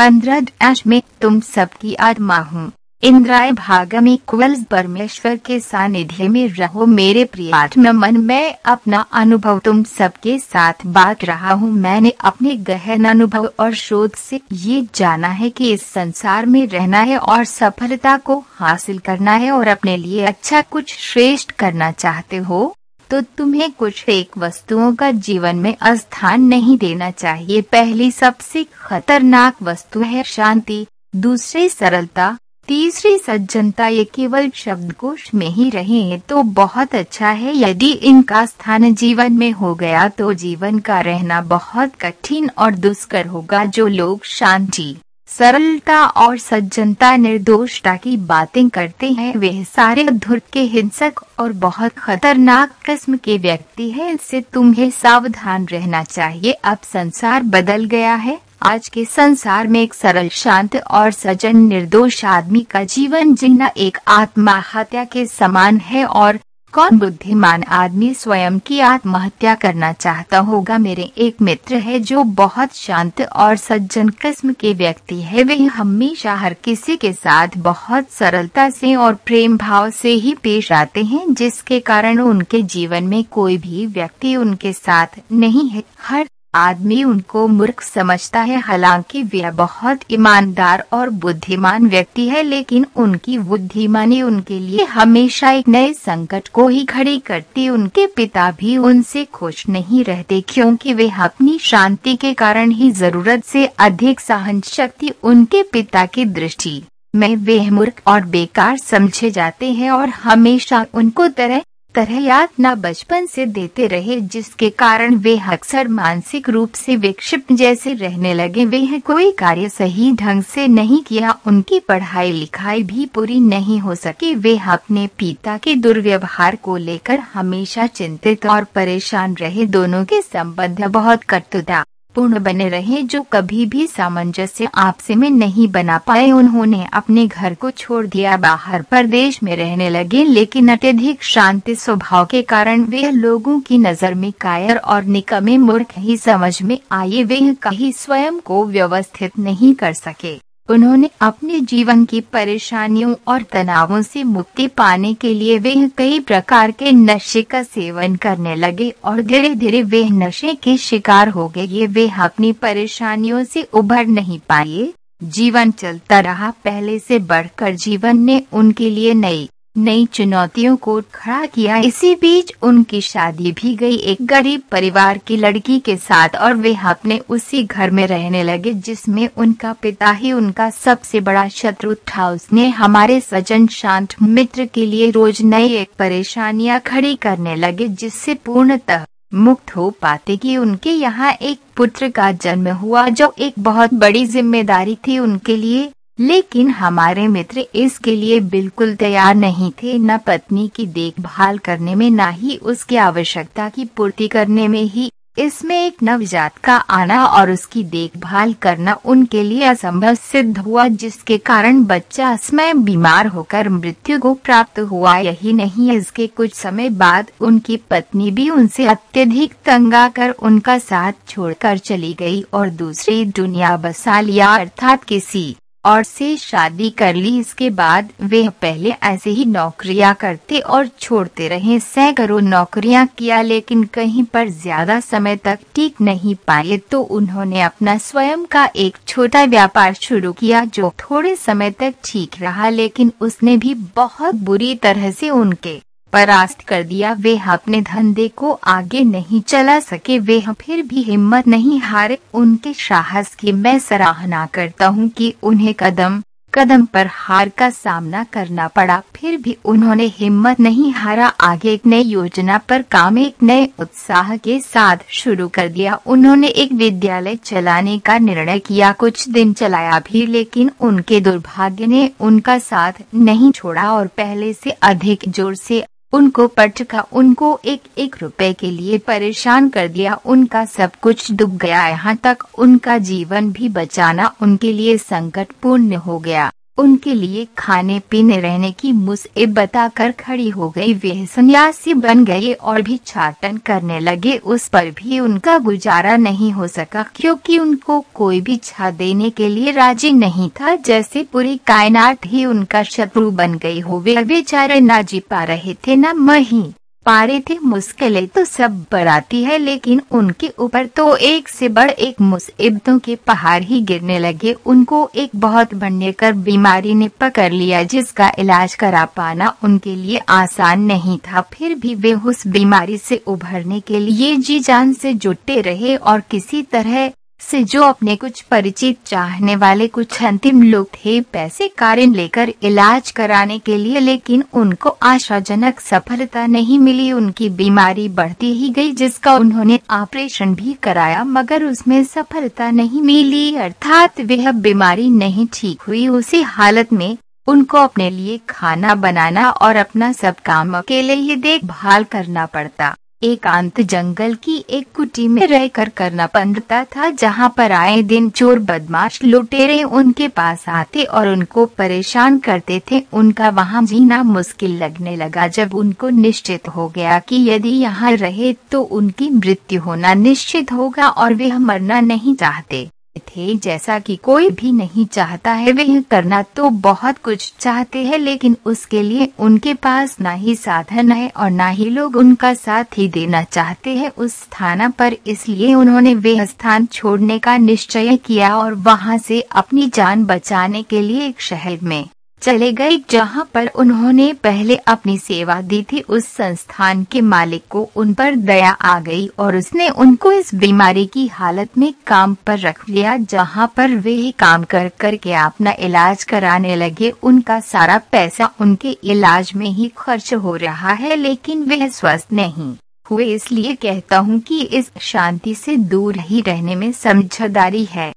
पंद्रह डैश में तुम सबकी आत्मा हूँ। इंद्राय भागम इक्वल्स परमेश्वर के सानिध्य में रहो मेरे प्रिय आत्मा मन। मैं अपना अनुभव तुम सबके साथ बांट रहा हूँ। मैंने अपने गहन अनुभव और शोध से ये जाना है कि इस संसार में रहना है और सफलता को हासिल करना है और अपने लिए अच्छा कुछ श्रेष्ठ करना चाहते हो। तो तुम्हें कुछ एक वस्तुओं का जीवन में स्थान नहीं देना चाहिए। पहली सबसे खतरनाक वस्तु है शांति, दूसरी सरलता, तीसरी सज्जनता। ये केवल शब्दकोश में ही रहे तो बहुत अच्छा है। यदि इनका स्थान जीवन में हो गया तो जीवन का रहना बहुत कठिन और दुष्कर होगा, जो लोग शांति सरलता और सज्जनता निर्दोषता की बातें करते हैं। वे सारे धुर के हिंसक और बहुत खतरनाक किस्म के व्यक्ति हैं। इससे तुम्हें सावधान रहना चाहिए। अब संसार बदल गया है। आज के संसार में एक सरल, शांत और सजन, निर्दोष आदमी का जीवन जीना एक आत्महत्या के समान है और कौन बुद्धिमान आदमी स्वयं की आत्महत्या करना चाहता होगा? मेरे एक मित्र है जो बहुत शांत और सज्जन किस्म के व्यक्ति है। वे हमेशा हर किसी के साथ बहुत सरलता से और प्रेम भाव से ही पेश आते हैं, जिसके कारण उनके जीवन में कोई भी व्यक्ति उनके साथ नहीं है। हर आदमी उनको मूर्ख समझता है, हालाँकि वे बहुत ईमानदार और बुद्धिमान व्यक्ति है, लेकिन उनकी बुद्धिमानी उनके लिए हमेशा एक नए संकट को ही खड़ी करती, उनके पिता भी उनसे खुश नहीं रहते, क्योंकि वे अपनी शांति के कारण ही ज़रूरत से अधिक सहन शक्ति उनके पिता की दृष्टि में वे मूर्ख और बेकार समझे जाते हैं और हमेशा उनको तरह तरह यातना बचपन से देते रहे, जिसके कारण वे अक्सर मानसिक रूप से विक्षिप्त जैसे रहने लगे। वे कोई कार्य सही ढंग से नहीं किया, उनकी पढ़ाई लिखाई भी पूरी नहीं हो सकी। वे अपने पिता के दुर्व्यवहार को लेकर हमेशा चिंतित और परेशान रहे। दोनों के संबंध बहुत कटुता। पूर्ण बने रहे जो कभी भी सामंजस्य आपसे में नहीं बना पाए। उन्होंने अपने घर को छोड़ दिया। बाहर प्रदेश में रहने लगे, लेकिन अत्यधिक शांति स्वभाव के कारण वे लोगों की नज़र में कायर और निकमे मूर्ख ही समझ में आए। वे कहीं स्वयं को व्यवस्थित नहीं कर सके। उन्होंने अपने जीवन की परेशानियों और तनावों से मुक्ति पाने के लिए वे कई प्रकार के नशे का सेवन करने लगे और धीरे धीरे वे नशे के शिकार हो गए। ये वे अपनी परेशानियों से उभर नहीं पाए। जीवन चलता रहा। पहले से बढ़कर जीवन ने उनके लिए नई नई चुनौतियों को खड़ा किया। इसी बीच उनकी शादी भी गई। एक गरीब परिवार की लड़की के साथ और वे अपने उसी घर में रहने लगे, जिसमें उनका पिता ही उनका सबसे बड़ा शत्रु था। उसने हमारे सजन शांत मित्र के लिए रोज नई एक परेशानियाँ खड़ी करने लगे, जिससे पूर्णतः मुक्त हो पाते कि उनके यहाँ एक पुत्र का जन्म हुआ, जो एक बहुत बड़ी ज़िम्मेदारी थी उनके लिए। लेकिन हमारे मित्र इसके लिए बिल्कुल तैयार नहीं थे, न पत्नी की देखभाल करने में, न ही उसकी आवश्यकता की पूर्ति करने में ही। इसमें एक नवजात का आना और उसकी देखभाल करना उनके लिए असंभव सिद्ध हुआ, जिसके कारण बच्चा समय बीमार होकर मृत्यु को प्राप्त हुआ। यही नहीं, इसके कुछ समय बाद उनकी पत्नी भी उनसे अत्यधिक तंग आकर उनका साथ छोड़कर चली गई और दूसरी दुनिया बसा लिया, अर्थात किसी और से शादी कर ली। इसके बाद वे पहले ऐसे ही नौकरियाँ करते और छोड़ते रहे। सैकड़ों नौकरियाँ किया लेकिन कहीं पर ज़्यादा समय तक टिक नहीं पाए तो उन्होंने अपना स्वयं का एक छोटा व्यापार शुरू किया जो थोड़े समय तक ठीक रहा, लेकिन उसने भी बहुत बुरी तरह से उनके परास्त कर दिया। वे अपने धंधे को आगे नहीं चला सके। वे फिर भी हिम्मत नहीं हारे। उनके साहस की मैं सराहना करता हूँ कि उन्हें कदम कदम पर हार का सामना करना पड़ा। फिर भी उन्होंने हिम्मत नहीं हारा। आगे एक नई योजना पर काम, एक नए उत्साह के साथ शुरू कर दिया। उन्होंने एक विद्यालय चलाने का निर्णय किया। कुछ दिन चलाया भी, लेकिन उनके दुर्भाग्य ने उनका साथ नहीं छोड़ा और पहले से अधिक ज़ोर से उनको पटका, उनको एक एक रुपए के लिए परेशान कर दिया, उनका सब कुछ डूब गया। यहाँ तक उनका जीवन भी बचाना उनके लिए संकटपूर्ण हो गया। उनके लिए खाने पीने रहने की मुसीबत आकर खड़ी हो गई। वे सन्यासी बन गए और भी छाटन करने लगे। उस पर भी उनका गुजारा नहीं हो सका, क्योंकि उनको कोई भी छा देने के लिए राज़ी नहीं था। जैसे पूरी कायनात ही उनका शत्रु बन गई हो, वे बेचारे ना जी पा रहे थे, न मही। पारे थे मुश्किलें तो सब बढ़ाती है, लेकिन उनके ऊपर तो एक से बढ़ एक मुसीबतों के पहाड़ ही गिरने लगे। उनको एक बहुत कर बीमारी ने पकड़ लिया, जिसका इलाज करा पाना उनके लिए आसान नहीं था। फिर भी वे उस बीमारी से उभरने के लिए जी जान से जुटे रहे और किसी तरह से जो अपने कुछ परिचित चाहने वाले कुछ अंतिम लोग थे, पैसे कारण लेकर इलाज कराने के लिए, लेकिन उनको आशाजनक सफलता नहीं मिली। उनकी बीमारी बढ़ती ही गई, जिसका उन्होंने ऑपरेशन भी कराया, मगर उसमें सफलता नहीं मिली। अर्थात वह बीमारी नहीं ठीक हुई, उसी हालत में उनको अपने लिए खाना बनाना और अपना सब काम अकेले ही देखभाल करना पड़ता। एकांत जंगल की एक कुटी में रहकर करना पड़ता था, जहाँ पर आए दिन चोर बदमाश लुटेरे उनके पास आते और उनको परेशान करते थे। उनका वहाँ जीना मुश्किल लगने लगा, जब उनको निश्चित हो गया कि यदि यहाँ रहे तो उनकी मृत्यु होना निश्चित होगा और वे मरना नहीं चाहते। थे, जैसा कि कोई भी नहीं चाहता है वे करना तो बहुत कुछ चाहते हैं, लेकिन उसके लिए उनके पास ना ही साधन है और ना ही लोग उनका साथ ही देना चाहते हैं। उस स्थान पर इसलिए उन्होंने वे स्थान छोड़ने का निश्चय किया और वहाँ से अपनी जान बचाने के लिए एक शहर में चले गए जहाँ पर उन्होंने पहले अपनी सेवा दी थी। उस संस्थान के मालिक को उन पर दया आ गई और उसने उनको इस बीमारी की हालत में काम पर रख लिया, जहाँ पर वे काम कर कर के अपना इलाज कराने लगे। उनका सारा पैसा उनके इलाज में ही खर्च हो रहा है, लेकिन वे स्वस्थ नहीं हुए। इसलिए कहता हूँ कि इस शांति से दूर ही रहने में समझदारी है।